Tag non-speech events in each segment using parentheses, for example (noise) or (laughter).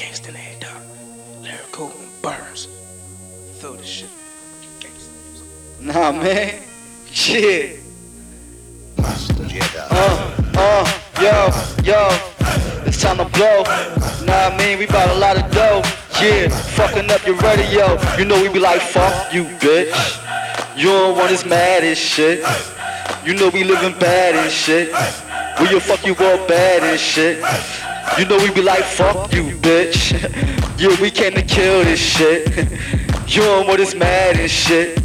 Gangsta in the head, dog. Lyrical burns. Feel this shit. Nah, man. Shit. Yeah, Uh, uh, yo, yo. It's time to blow. Nah, I mean, we bought a lot of dough. Yeah, fucking up your radio. You know we be like, fuck you, bitch. You don't want us mad as shit. You know we living bad and shit. We will fuck you all bad and shit. You know we be like, fuck you, bitch. (laughs) yeah, we came to kill this shit. (laughs) you don't want us mad and shit.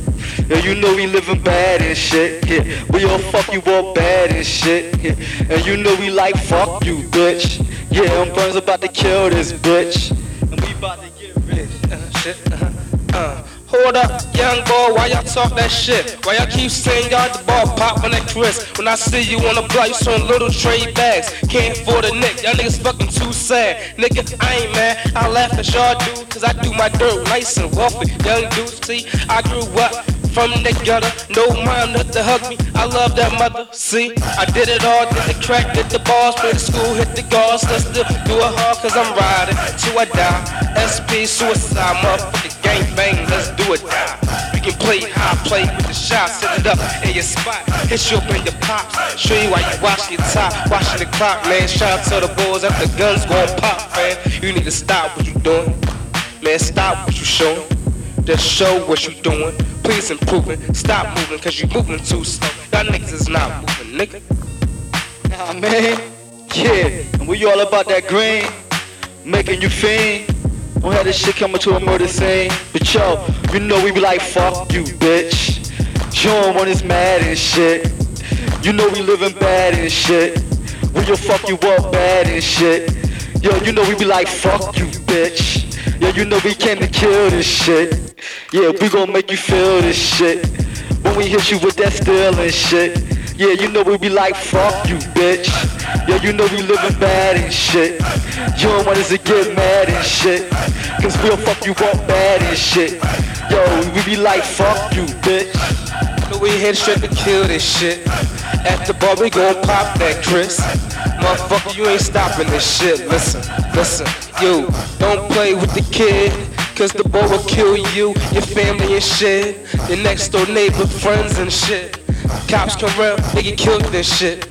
Yeah, you know we living bad and shit. Yeah, we all fuck you all bad and shit. Yeah, and you know we like fuck you, bitch. Yeah, I'm Burns about to kill this bitch. And we about to get rich. Uh, shit. Uh, uh. Hold up, young boy, why y'all talk that shit? Why y'all keep saying y'all the ball pop on that twist? When I see you on the block, you showing little trade bags. Can't afford a nick, y'all niggas fucking too sad. Nigga, I ain't mad, I laugh at y'all do, cause I do my dirt nice and wealthy. Young dudes, see, I grew up from the gutter, no mom to hug me. I love that mother. See, I did it all, did the crack, did the balls, play the school, hit the guards. Let's do it hard, cause I'm riding till I die. SP suicide, motherfucker, We can play with the shots, set it up in your spot, hit you up in your pops. Show you why you wash your top, watching the clock, man. Shout out to the boys after the guns gon' pop, man. You need to stop what you doing, man. Stop what you showing. Just show what you doing. Please improving. Stop moving, cause you moving too slow. Y'all niggas is not moving, nigga. Nah, man. Yeah, and we all about that green. Making you fiend. Don't have this shit coming to a murder scene. But yo, you know we be like, fuck you, bitch. You don't want mad and shit. You know we living bad and shit. We will fuck you up bad and shit. Yo, you know we be like, fuck you, bitch. Yo, you know we came to kill this shit. Yeah, we gon' make you feel this shit. When we hit you with that steel and shit. Yeah, you know we be like, fuck you, bitch. Yeah, you know we living bad and shit. You don't want us to get mad and shit. Cause we'll fuck you up bad and shit. Yo, we be like, fuck you, bitch. So we head straight to kill this shit. At the bar, we gon' pop that Chris. Motherfucker, you ain't stopping this shit. Listen, listen, you don't play with the kid. Cause the boy will kill you, your family and shit. Your next door neighbor, friends and shit. Cops they get killed this shit.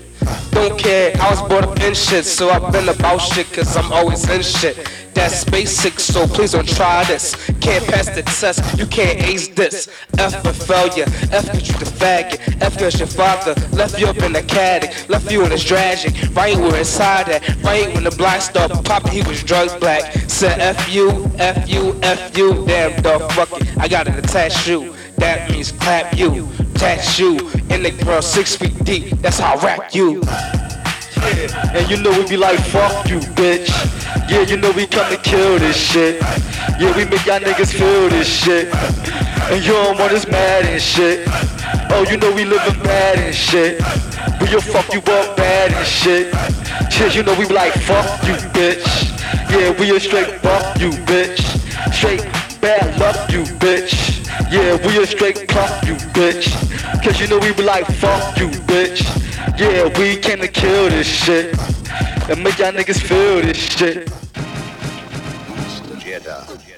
Don't care, I was brought up in shit, so I've been about shit, cause I'm always in shit. That's basic, so please don't try this. Can't pass the test, you can't ace this. F for failure, F cause you the faggot, F cause your father left you up in the caddy, left you in his tragic, right where inside that, right when the black started popping, he was drug black. Said F you, F you, F you, damn dog, fuck it, I got an attached you. That means clap you, tattoo, in the girl six feet deep, that's how I rap you. And you know we be like, fuck you, bitch. Yeah, you know we come to kill this shit. Yeah, we make y'all niggas feel this shit. And you don't want us mad and shit. Oh, you know we living bad and shit. We will fuck you up bad and shit. Yeah, you know we be like, fuck you, bitch. Yeah, we a straight fuck you, bitch. Straight bad luck you, bitch. Yeah, we a straight club, you bitch. Cause you know we be like fuck you bitch. Yeah, we came to kill this shit. And make y'all niggas feel this shit. Jedi.